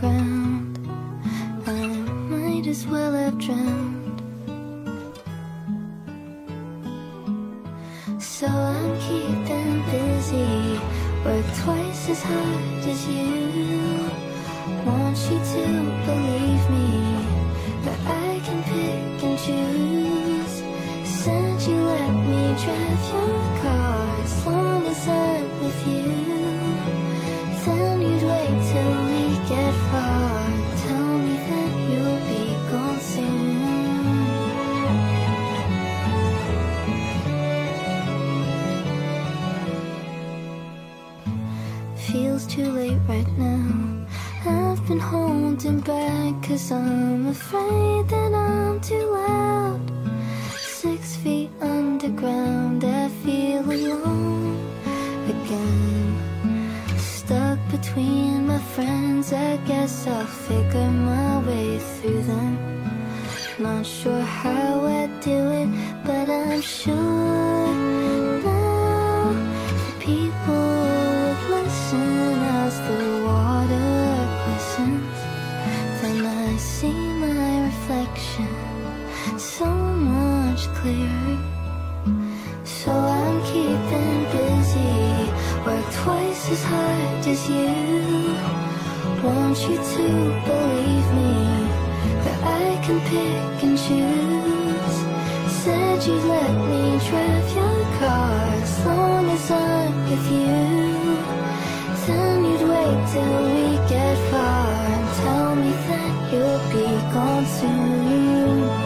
ground. I might as well have drowned. So I'm keeping busy. Work twice as hard as you. Want you to believe me? Cause I'm afraid that as hard as you. Want you to believe me That I can pick and choose? Said you'd let me drive your car As long as I'm with you. Then you'd wait till we get far And tell me that you'll be gone soon.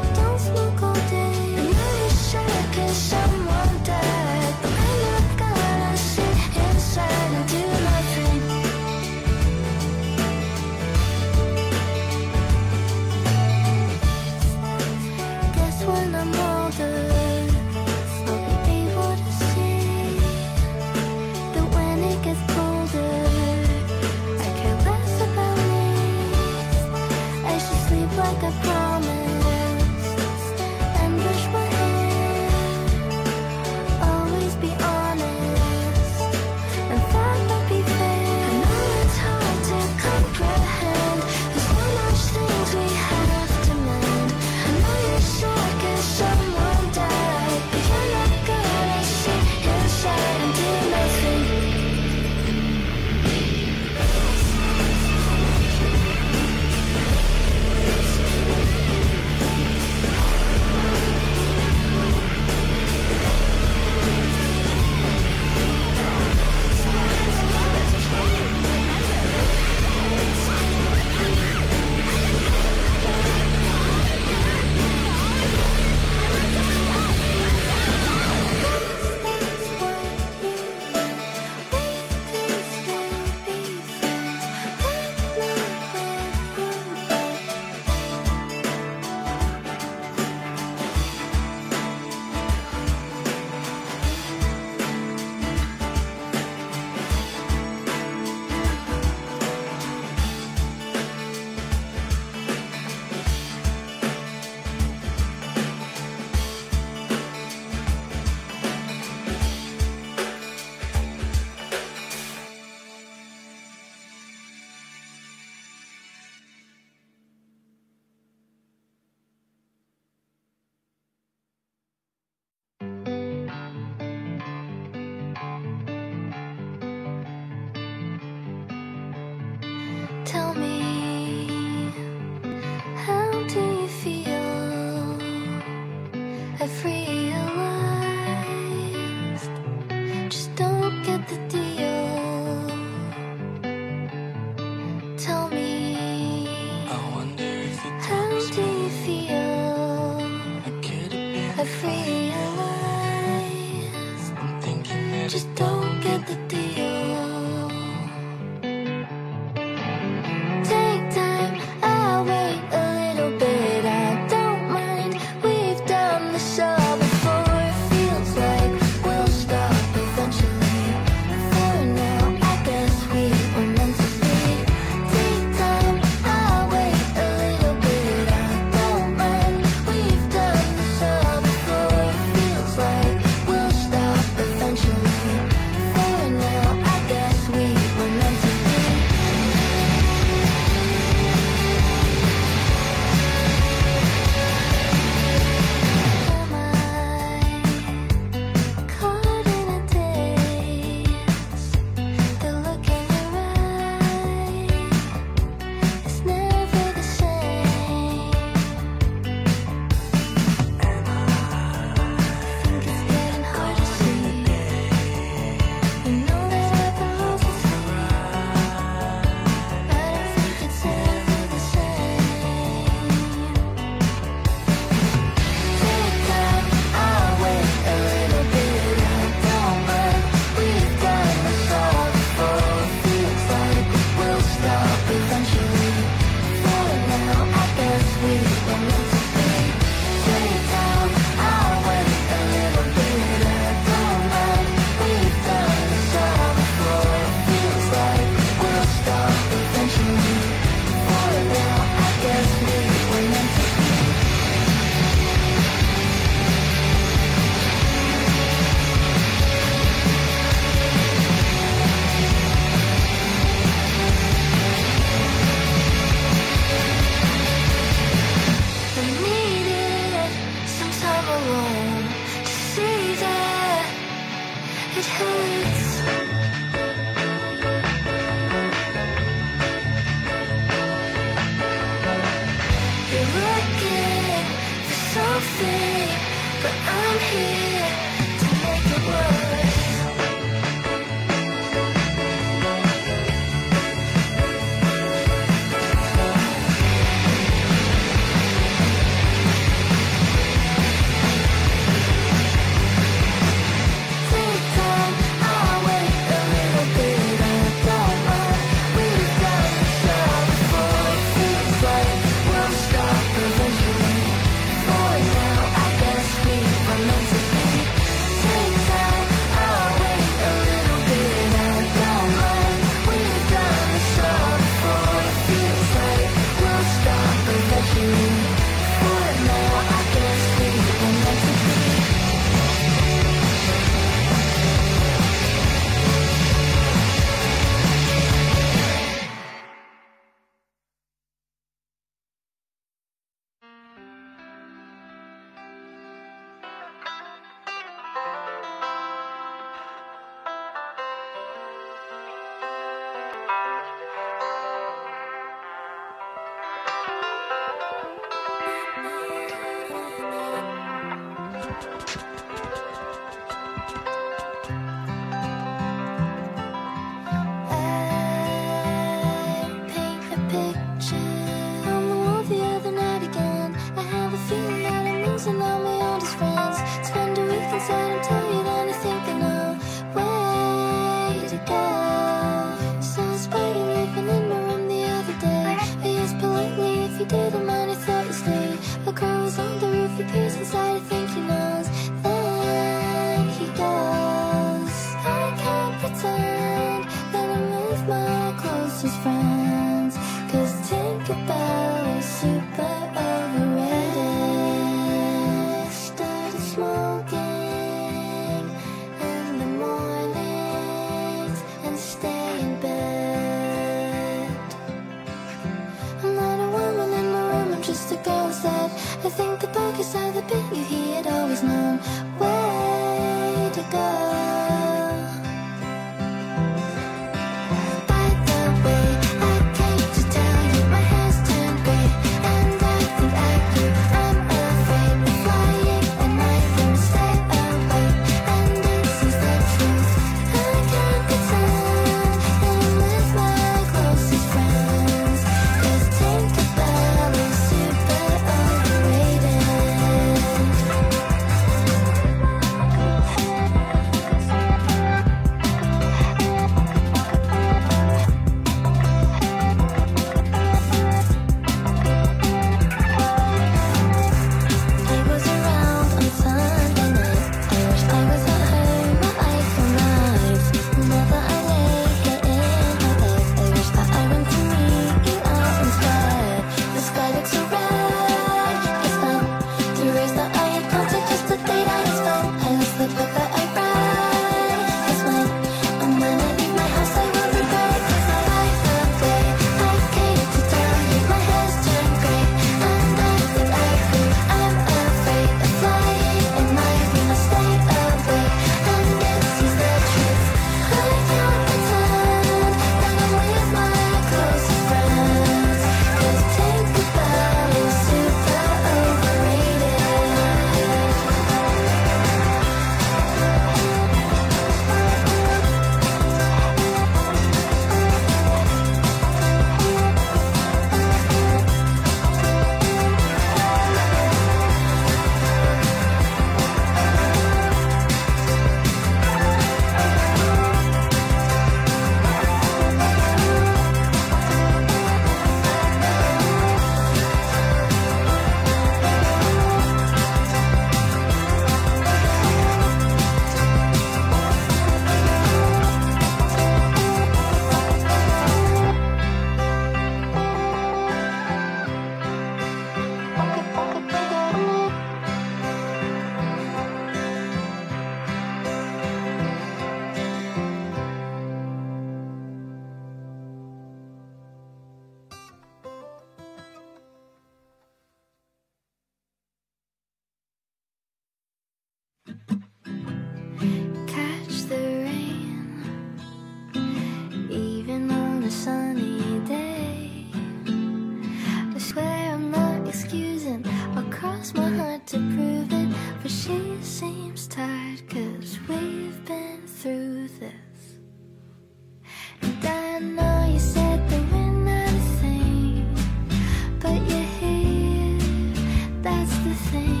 Thing